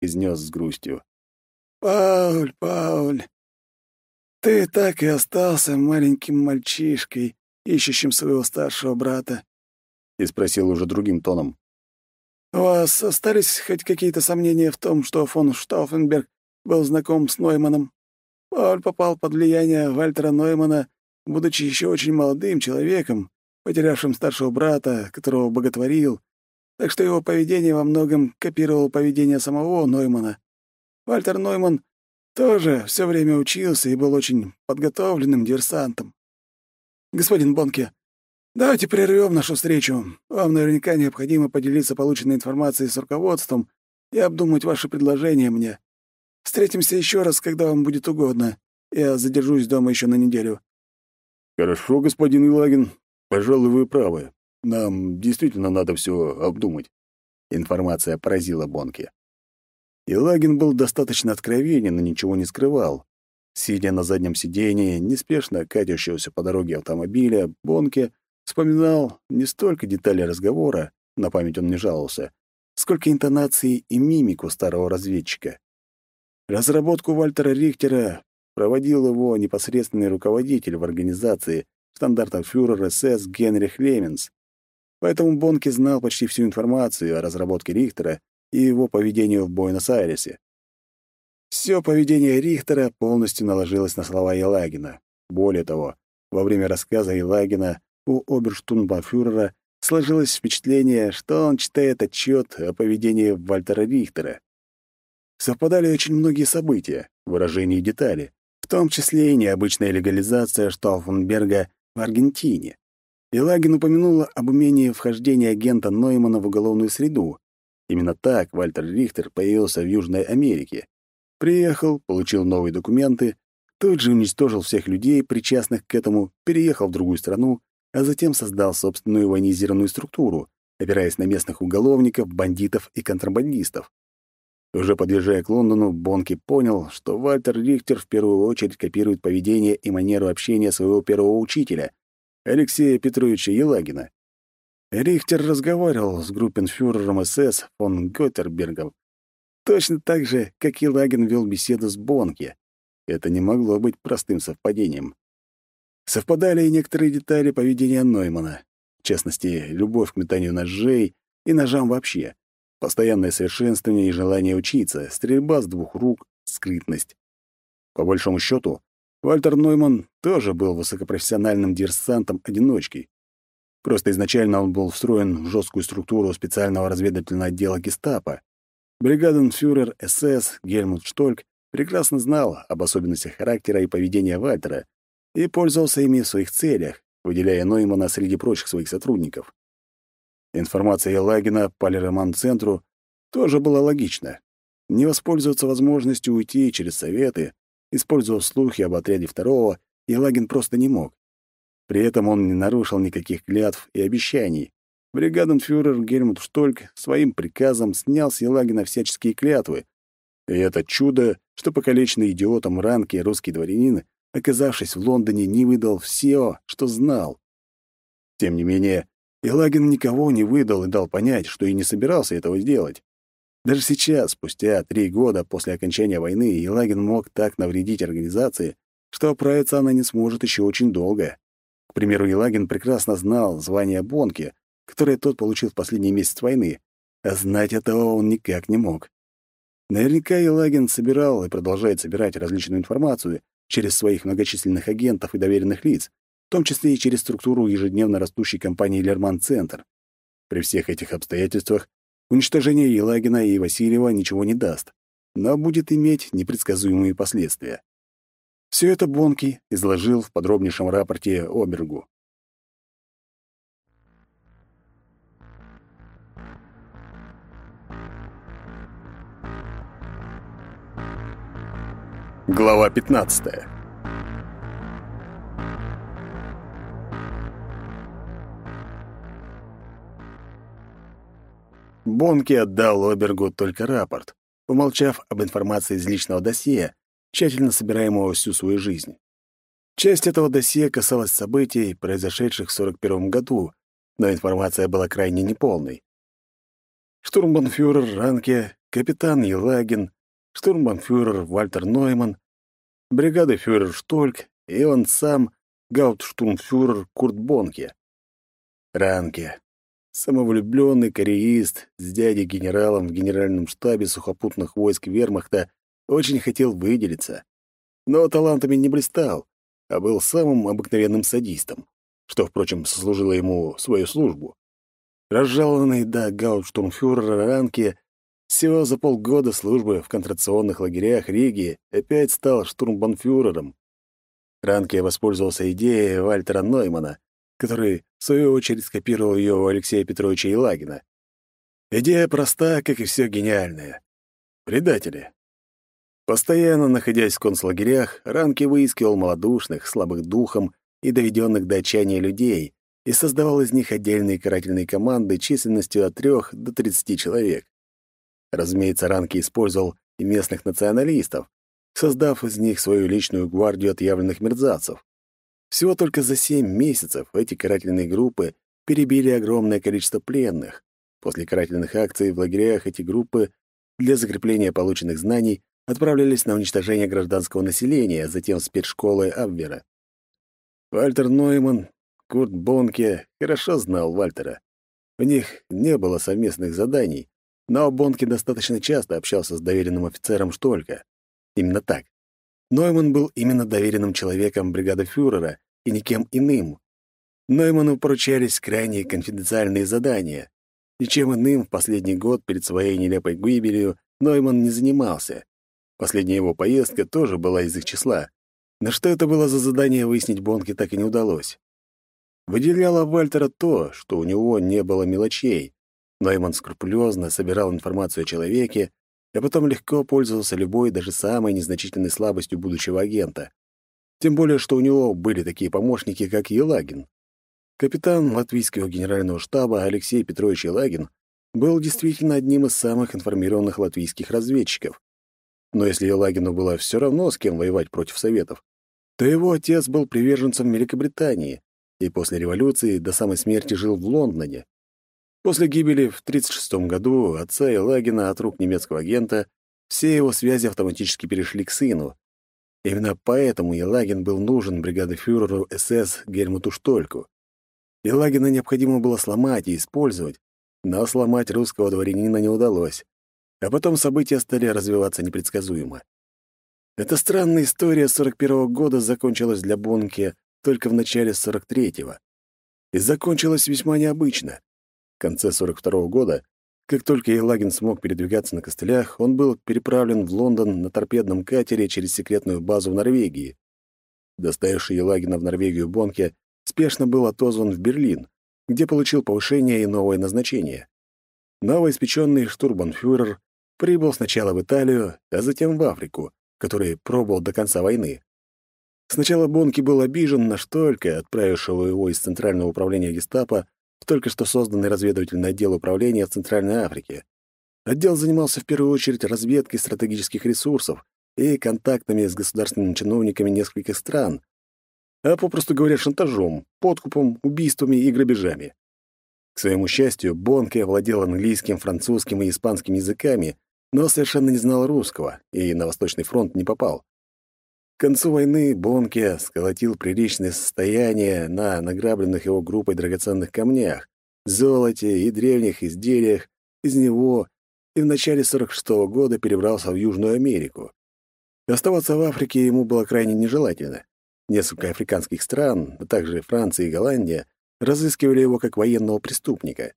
произнес с грустью. «Пауль, Пауль, ты так и остался маленьким мальчишкой, ищущим своего старшего брата?» И спросил уже другим тоном. «У вас остались хоть какие-то сомнения в том, что фон Штауфенберг был знаком с Нойманом? Пауль попал под влияние Вальтера Ноймана, будучи еще очень молодым человеком, потерявшим старшего брата, которого боготворил, так что его поведение во многом копировало поведение самого Ноймана. Вальтер Нойман тоже все время учился и был очень подготовленным диверсантом. Господин Бонке, давайте прервем нашу встречу. Вам наверняка необходимо поделиться полученной информацией с руководством и обдумать ваши предложения мне. Встретимся еще раз, когда вам будет угодно. Я задержусь дома еще на неделю. Хорошо, господин Илагин. Пожалуй, вы правы. Нам действительно надо все обдумать. Информация поразила Бонке. Илагин был достаточно откровенен и ничего не скрывал. Сидя на заднем сидении, неспешно катящегося по дороге автомобиля, Бонке вспоминал не столько детали разговора, на память он не жаловался, сколько интонации и мимику старого разведчика. Разработку Вальтера Рихтера проводил его непосредственный руководитель в организации стандартенфюрер СС Генрих Леменс, Поэтому Бонки знал почти всю информацию о разработке Рихтера и его поведению в Буэнос-Айресе. Все поведение Рихтера полностью наложилось на слова Елагина. Более того, во время рассказа Елагина у оберштурмбанфюрера сложилось впечатление, что он читает отчет о поведении Вальтера Рихтера. Совпадали очень многие события, выражения и детали, в том числе и необычная легализация Штауфенберга в Аргентине. Елагин упомянула об умении вхождения агента Ноймана в уголовную среду. Именно так Вальтер Рихтер появился в Южной Америке. Приехал, получил новые документы, тут же уничтожил всех людей, причастных к этому, переехал в другую страну, а затем создал собственную военизированную структуру, опираясь на местных уголовников, бандитов и контрабандистов. Уже подъезжая к Лондону, Бонки понял, что Вальтер Рихтер в первую очередь копирует поведение и манеру общения своего первого учителя, Алексея Петровича Елагина. Рихтер разговаривал с группенфюрером СС фон Готтербергом точно так же, как Елагин вел беседу с Бонке. Это не могло быть простым совпадением. Совпадали и некоторые детали поведения Ноймана. В частности, любовь к метанию ножей и ножам вообще, постоянное совершенствование и желание учиться, стрельба с двух рук, скрытность. По большому счету, Вальтер Нойман тоже был высокопрофессиональным диверсантом-одиночкой. Просто изначально он был встроен в жесткую структуру специального разведывательного отдела гестапо. Бригаденфюрер СС Гельмут Штольк прекрасно знал об особенностях характера и поведения Вальтера и пользовался ими в своих целях, выделяя Ноймана среди прочих своих сотрудников. Информация Елагина по Лероман-центру тоже была логична. Не воспользоваться возможностью уйти через советы, Использовав слухи об отряде второго, Елагин просто не мог. При этом он не нарушил никаких клятв и обещаний. Бригаденфюрер Гельмут Штольк своим приказом снял с Елагина всяческие клятвы. И это чудо, что покалеченный идиотом ранки русский дворянин, оказавшись в Лондоне, не выдал все, что знал. Тем не менее, Елагин никого не выдал и дал понять, что и не собирался этого сделать. Даже сейчас, спустя три года после окончания войны, Елагин мог так навредить организации, что оправиться она не сможет еще очень долго. К примеру, Елагин прекрасно знал звание Бонки, которое тот получил в последний месяц войны, а знать этого он никак не мог. Наверняка Елагин собирал и продолжает собирать различную информацию через своих многочисленных агентов и доверенных лиц, в том числе и через структуру ежедневно растущей компании «Лерман-центр». При всех этих обстоятельствах Уничтожение Елагина и Васильева ничего не даст, но будет иметь непредсказуемые последствия. Все это Бонки изложил в подробнейшем рапорте Обергу. Глава 15. Бонки отдал Обергу только рапорт, умолчав об информации из личного досье, тщательно собираемого всю свою жизнь. Часть этого досье касалась событий, произошедших в 41 году, но информация была крайне неполной. Штурмбанфюрер Ранке капитан Елагин, штурмбанфюрер Вальтер Нойман, бригады фюрер Штольк и он сам, гауптштурмфюрер Курт Бонке. Ранке. Самовлюбленный кореист с дядей-генералом в генеральном штабе сухопутных войск вермахта очень хотел выделиться. Но талантами не блистал, а был самым обыкновенным садистом, что, впрочем, сослужило ему свою службу. Разжалованный до гауптштурмфюрера Ранке всего за полгода службы в контрационных лагерях Риги опять стал штурмбанфюрером. Ранке воспользовался идеей Вальтера Ноймана, который, в свою очередь, скопировал ее у Алексея Петровича Елагина. Идея проста, как и все гениальное. Предатели. Постоянно находясь в концлагерях, Ранки выискивал малодушных, слабых духом и доведенных до отчаяния людей и создавал из них отдельные карательные команды численностью от трех до тридцати человек. Разумеется, Ранки использовал и местных националистов, создав из них свою личную гвардию отъявленных мерзавцев. Всего только за семь месяцев эти карательные группы перебили огромное количество пленных. После карательных акций в лагерях эти группы для закрепления полученных знаний отправлялись на уничтожение гражданского населения, затем в спецшколы Абвера. Вальтер Нойман, Курт Бонке хорошо знал Вальтера. У них не было совместных заданий, но Бонке достаточно часто общался с доверенным офицером Штолька. Именно так. Нойман был именно доверенным человеком бригады фюрера и никем иным. Нойману поручались крайне конфиденциальные задания. Ничем иным в последний год перед своей нелепой гибелью Нойман не занимался. Последняя его поездка тоже была из их числа. Но что это было за задание, выяснить Бонке так и не удалось. Выделяло Вальтера то, что у него не было мелочей, Нойман скрупулезно собирал информацию о человеке, а потом легко пользовался любой, даже самой незначительной слабостью будущего агента. Тем более, что у него были такие помощники, как Елагин. Капитан латвийского генерального штаба Алексей Петрович Елагин был действительно одним из самых информированных латвийских разведчиков. Но если Елагину было все равно, с кем воевать против Советов, то его отец был приверженцем Великобритании и после революции до самой смерти жил в Лондоне. После гибели в 1936 году отца Елагина от рук немецкого агента все его связи автоматически перешли к сыну. Именно поэтому Елагин был нужен бригадефюреру СС Гельмуту Штольку. Елагина необходимо было сломать и использовать, но сломать русского дворянина не удалось. А потом события стали развиваться непредсказуемо. Эта странная история 41-го года закончилась для Бонки только в начале 43-го. И закончилась весьма необычно. Конце 42 -го года, как только Елагин смог передвигаться на костылях, он был переправлен в Лондон на торпедном катере через секретную базу в Норвегии. Доставивший Елагина в Норвегию Бонке спешно был отозван в Берлин, где получил повышение и новое назначение. Новоиспеченный штурбанфюрер прибыл сначала в Италию, а затем в Африку, который пробовал до конца войны. Сначала Бонки был обижен на Штолька, отправившего его из Центрального управления гестапо только что созданный разведывательный отдел управления в Центральной Африке. Отдел занимался в первую очередь разведкой стратегических ресурсов и контактами с государственными чиновниками нескольких стран, а попросту говоря, шантажом, подкупом, убийствами и грабежами. К своему счастью, Бонке владел английским, французским и испанским языками, но совершенно не знал русского и на Восточный фронт не попал. К концу войны Бонке сколотил приличное состояние на награбленных его группой драгоценных камнях, золоте и древних изделиях из него и в начале 46-го года перебрался в Южную Америку. Оставаться в Африке ему было крайне нежелательно. Несколько африканских стран, а также Франция и Голландия, разыскивали его как военного преступника.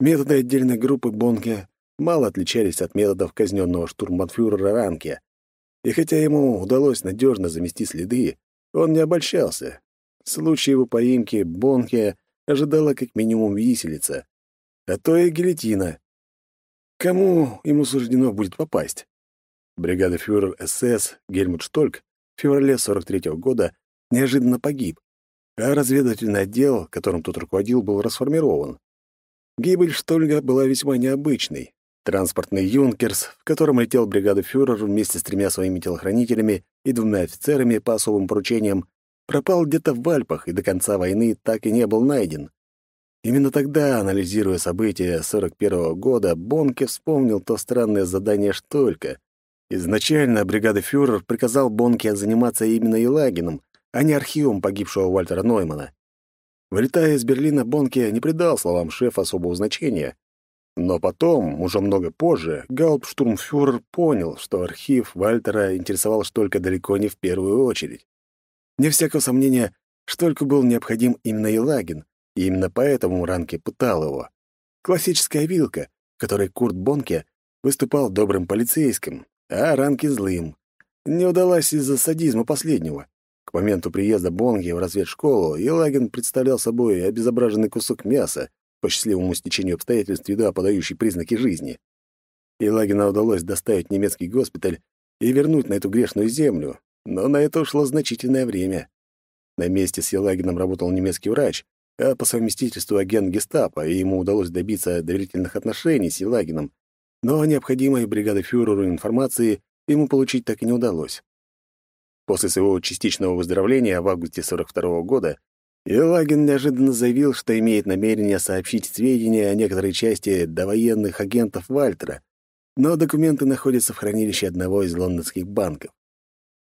Методы отдельной группы Бонке мало отличались от методов казненного штурмбанфюрера Ранке, и хотя ему удалось надежно замести следы, он не обольщался. В случае его поимки Бонхе ожидала как минимум виселица, а то и гильотина. Кому ему суждено будет попасть? Бригада фюрер СС Гельмут Штольк в феврале 43 -го года неожиданно погиб, а разведывательный отдел, которым тот руководил, был расформирован. Гибель Штольга была весьма необычной. Транспортный «Юнкерс», в котором летел бригада фюрер вместе с тремя своими телохранителями и двумя офицерами по особым поручениям, пропал где-то в Альпах и до конца войны так и не был найден. Именно тогда, анализируя события 41-го года, Бонке вспомнил то странное задание Штолька. Изначально бригада фюрер приказал Бонке заниматься именно Елагином, а не архивом погибшего Вальтера Ноймана. Вылетая из Берлина, Бонке не придал словам шефа особого значения. Но потом, уже много позже, гауптштурмфюрер понял, что архив Вальтера интересовал Штолька далеко не в первую очередь. Не всякого сомнения, Штольку был необходим именно Елагин, и именно поэтому Ранке пытал его. Классическая вилка, которой Курт Бонке выступал добрым полицейским, а Ранке — злым. Не удалась из-за садизма последнего. К моменту приезда Бонги в разведшколу Елагин представлял собой обезображенный кусок мяса, по счастливому стечению обстоятельств едва подающий признаки жизни. Елагина удалось доставить немецкий госпиталь и вернуть на эту грешную землю, но на это ушло значительное время. На месте с Елагином работал немецкий врач, а по совместительству агент гестапо, и ему удалось добиться доверительных отношений с Елагином, но необходимой бригады фюреру информации ему получить так и не удалось. После своего частичного выздоровления в августе 42 -го года Елагин неожиданно заявил, что имеет намерение сообщить сведения о некоторой части довоенных агентов Вальтера, но документы находятся в хранилище одного из лондонских банков.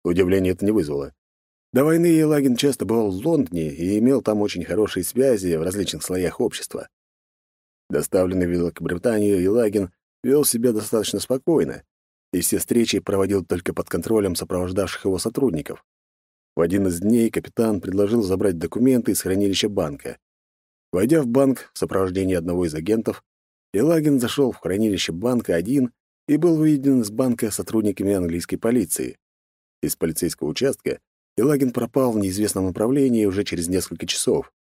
Удивление это не вызвало. До войны Елагин часто бывал в Лондоне и имел там очень хорошие связи в различных слоях общества. Доставленный в Великобританию Елагин вел себя достаточно спокойно, и все встречи проводил только под контролем сопровождавших его сотрудников. В один из дней капитан предложил забрать документы из хранилища банка. Войдя в банк в сопровождении одного из агентов, Елагин зашел в хранилище банка один и был выведен из банка сотрудниками английской полиции. Из полицейского участка Елагин пропал в неизвестном направлении уже через несколько часов.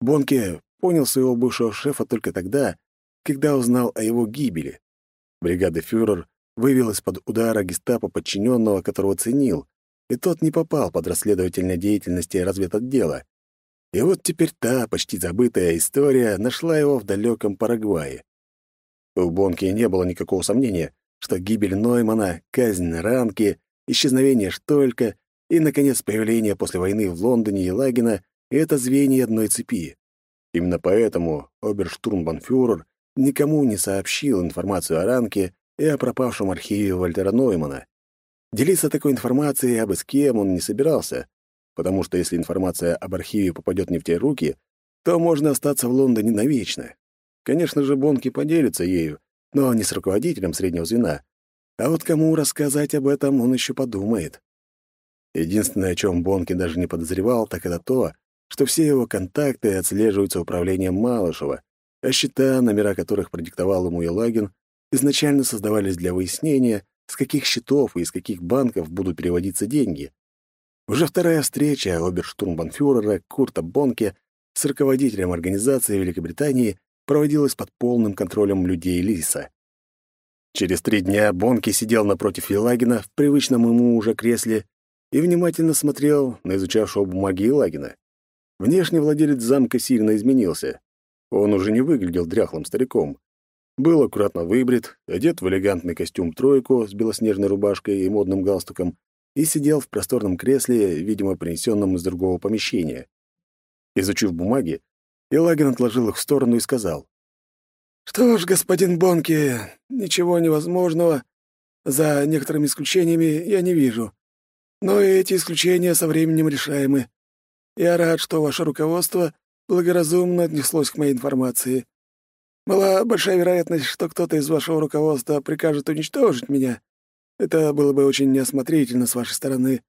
Бонке понял своего бывшего шефа только тогда, когда узнал о его гибели. Бригада фюрер вывел из-под удара гестапо подчиненного, которого ценил, и тот не попал под расследовательной деятельности разведотдела. И вот теперь та, почти забытая история, нашла его в далеком Парагвае. У Бонки не было никакого сомнения, что гибель Ноймана, казнь Ранки, исчезновение Штолька и, наконец, появление после войны в Лондоне Елагина — это звенья одной цепи. Именно поэтому оберштурмбанфюрер никому не сообщил информацию о Ранке и о пропавшем архиве Вальтера Ноймана. Делиться такой информацией абы с кем он не собирался, потому что если информация об архиве попадет не в те руки, то можно остаться в Лондоне навечно. Конечно же, Бонки поделится ею, но не с руководителем среднего звена. А вот кому рассказать об этом, он еще подумает. Единственное, о чем Бонки даже не подозревал, так это то, что все его контакты отслеживаются управлением Малышева, а счета, номера которых продиктовал ему Елагин, изначально создавались для выяснения, с каких счетов и из каких банков будут переводиться деньги. Уже вторая встреча оберштурмбанфюрера Курта Бонке с руководителем организации Великобритании проводилась под полным контролем людей Лиса. Через три дня Бонки сидел напротив Елагина в привычном ему уже кресле и внимательно смотрел на изучавшего бумаги Елагина. Внешне владелец замка сильно изменился. Он уже не выглядел дряхлым стариком. Был аккуратно выбрит, одет в элегантный костюм-тройку с белоснежной рубашкой и модным галстуком и сидел в просторном кресле, видимо, принесенном из другого помещения. Изучив бумаги, Елагин отложил их в сторону и сказал. «Что ж, господин Бонки, ничего невозможного, за некоторыми исключениями, я не вижу. Но эти исключения со временем решаемы. Я рад, что ваше руководство благоразумно отнеслось к моей информации. Была большая вероятность, что кто-то из вашего руководства прикажет уничтожить меня. Это было бы очень неосмотрительно с вашей стороны.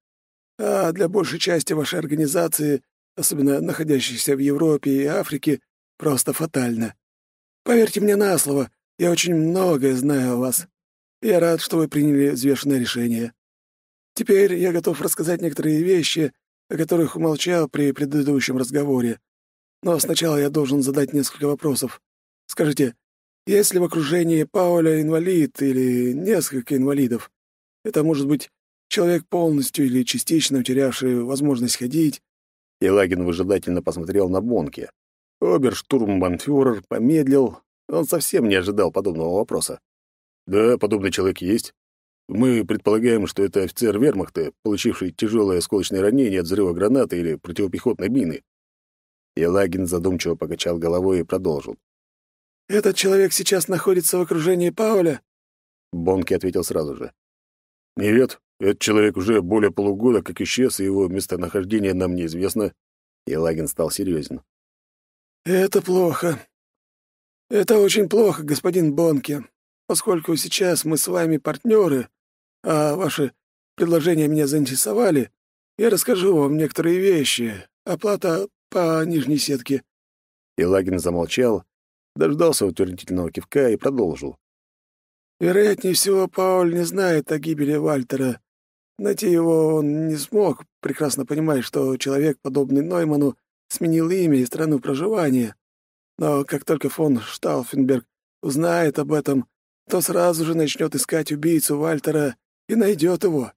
А для большей части вашей организации, особенно находящейся в Европе и Африке, просто фатально. Поверьте мне на слово, я очень многое знаю о вас. Я рад, что вы приняли взвешенное решение. Теперь я готов рассказать некоторые вещи, о которых умолчал при предыдущем разговоре. Но сначала я должен задать несколько вопросов. Скажите, есть ли в окружении Пауля инвалид или несколько инвалидов? Это может быть человек полностью или частично утерявший возможность ходить?» Елагин выжидательно посмотрел на Бонки. Оберштурмбанфюрер помедлил. Он совсем не ожидал подобного вопроса. «Да, подобный человек есть. Мы предполагаем, что это офицер вермахта, получивший тяжелое осколочное ранение от взрыва гранаты или противопехотной мины. Елагин задумчиво покачал головой и продолжил. «Этот человек сейчас находится в окружении Пауля?» Бонки ответил сразу же. «Нет, этот человек уже более полугода как исчез, и его местонахождение нам неизвестно». Елагин стал серьезен. «Это плохо. Это очень плохо, господин Бонки, поскольку сейчас мы с вами партнеры, а ваши предложения меня заинтересовали, я расскажу вам некоторые вещи. Оплата по нижней сетке». Елагин замолчал, дождался утвердительного кивка и продолжил. «Вероятнее всего, Пауль не знает о гибели Вальтера. Найти его он не смог, прекрасно понимая, что человек, подобный Нойману, сменил имя и страну проживания. Но как только фон Штауфенберг узнает об этом, то сразу же начнет искать убийцу Вальтера и найдет его.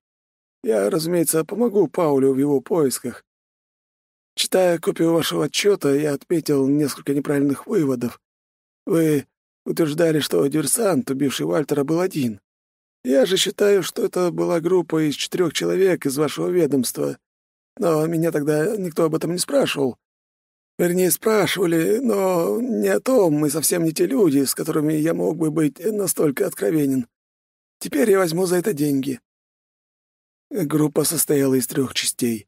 Я, разумеется, помогу Паулю в его поисках. Читая копию вашего отчета, я отметил несколько неправильных выводов. Вы утверждали, что диверсант, убивший Вальтера, был один. Я же считаю, что это была группа из четырех человек из вашего ведомства. Но меня тогда никто об этом не спрашивал. Вернее, спрашивали, но не о том, мы совсем не те люди, с которыми я мог бы быть настолько откровенен. Теперь я возьму за это деньги. Группа состояла из трех частей.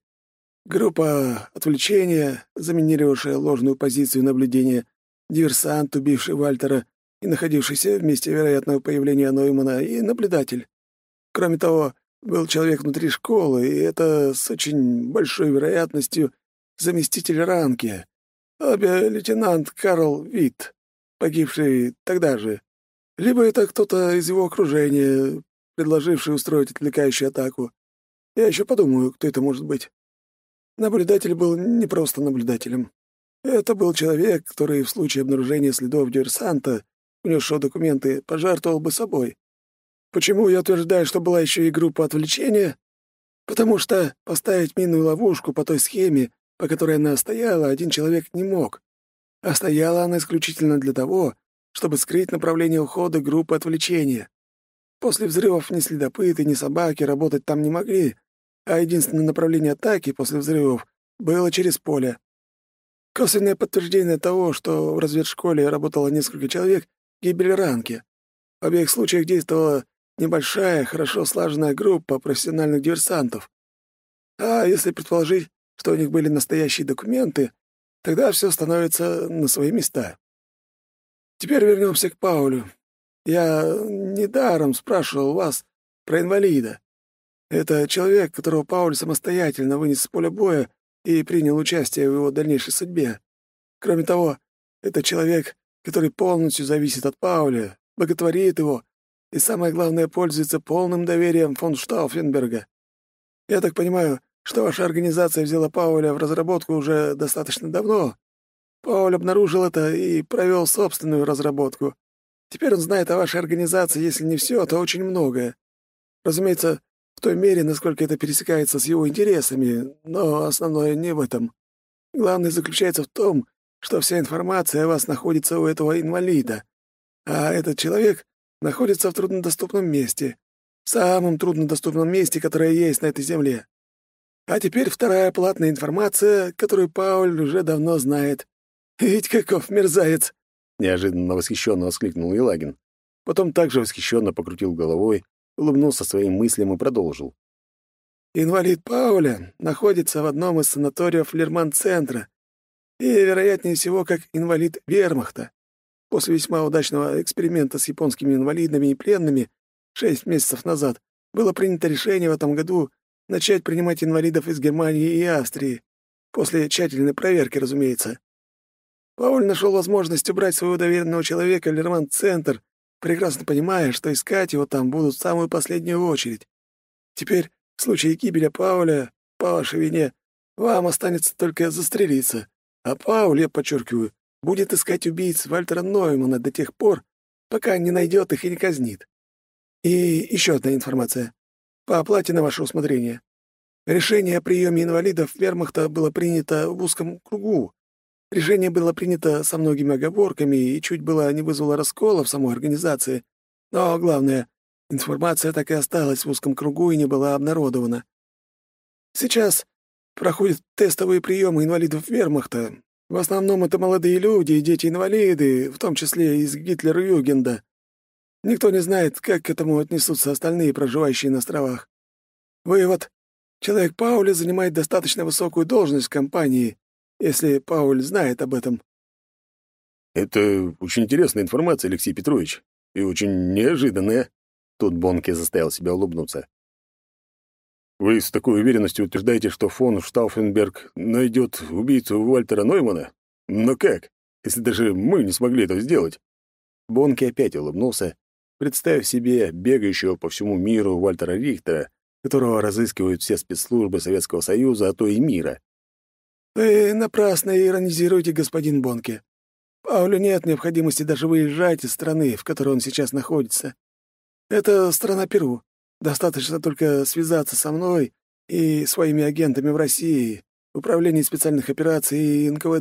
Группа отвлечения, заминировавшая ложную позицию наблюдения, диверсант, убивший Вальтера и находившийся в месте вероятного появления Ноймана, и наблюдатель. Кроме того, был человек внутри школы, и это с очень большой вероятностью заместитель Ранки, обе-лейтенант Карл Витт, погибший тогда же. Либо это кто-то из его окружения, предложивший устроить отвлекающую атаку. Я еще подумаю, кто это может быть. Наблюдатель был не просто наблюдателем. Это был человек, который в случае обнаружения следов диверсанта, внесшего документы, пожертвовал бы собой. Почему я утверждаю, что была еще и группа отвлечения? Потому что поставить минную ловушку по той схеме, по которой она стояла, один человек не мог. А стояла она исключительно для того, чтобы скрыть направление ухода группы отвлечения. После взрывов ни следопыты, ни собаки работать там не могли, а единственное направление атаки после взрывов было через поле. Косвенное подтверждение того, что в разведшколе работало несколько человек, гибель ранки. В обеих случаях действовала небольшая, хорошо слаженная группа профессиональных диверсантов. А если предположить, что у них были настоящие документы, тогда все становится на свои места. Теперь вернемся к Паулю. Я недаром спрашивал вас про инвалида. Это человек, которого Пауль самостоятельно вынес с поля боя и принял участие в его дальнейшей судьбе. Кроме того, это человек, который полностью зависит от Пауля, боготворит его и, самое главное, пользуется полным доверием фон Штауфенберга. Я так понимаю, что ваша организация взяла Пауля в разработку уже достаточно давно. Пауль обнаружил это и провел собственную разработку. Теперь он знает о вашей организации, если не все, то очень многое. Разумеется, в той мере, насколько это пересекается с его интересами, но основное не в этом. Главное заключается в том, что вся информация о вас находится у этого инвалида, а этот человек находится в труднодоступном месте, самом труднодоступном месте, которое есть на этой земле. А теперь вторая платная информация, которую Пауль уже давно знает. Ведь каков мерзавец! Неожиданно восхищенно воскликнул Елагин. Потом также восхищенно покрутил головой, улыбнулся своим мыслям и продолжил. «Инвалид Пауля находится в одном из санаториев Лерман-центра и, вероятнее всего, как инвалид вермахта. После весьма удачного эксперимента с японскими инвалидами и пленными шесть месяцев назад было принято решение в этом году начать принимать инвалидов из Германии и Австрии, после тщательной проверки, разумеется. Пауль нашел возможность убрать своего доверенного человека в Лерман-центр, прекрасно понимая, что искать его там будут в самую последнюю очередь. Теперь, в случае гибели Пауля, по вашей вине, вам останется только застрелиться, а Пауль, я подчеркиваю, будет искать убийц Вальтера Ноймана до тех пор, пока не найдет их и не казнит. И еще одна информация. По оплате на ваше усмотрение. Решение о приеме инвалидов вермахта было принято в узком кругу, Решение было принято со многими оговорками и чуть было не вызвало раскола в самой организации. Но главное, информация так и осталась в узком кругу и не была обнародована. Сейчас проходят тестовые приемы инвалидов вермахта. В основном это молодые люди и дети-инвалиды, в том числе из Гитлер-Югенда. Никто не знает, как к этому отнесутся остальные, проживающие на островах. Вывод. Человек Паули занимает достаточно высокую должность в компании, если Пауль знает об этом. Это очень интересная информация, Алексей Петрович, и очень неожиданная. Тут Бонке заставил себя улыбнуться. Вы с такой уверенностью утверждаете, что фон Штауфенберг найдет убийцу Вальтера Ноймана? Но как, если даже мы не смогли этого сделать? Бонки опять улыбнулся, представив себе бегающего по всему миру Вальтера Рихтера, которого разыскивают все спецслужбы Советского Союза, а то и мира. «Вы напрасно иронизируете, господин Бонке. Паулю нет необходимости даже выезжать из страны, в которой он сейчас находится. Это страна Перу. Достаточно только связаться со мной и своими агентами в России, Управлении специальных операций и НКВД.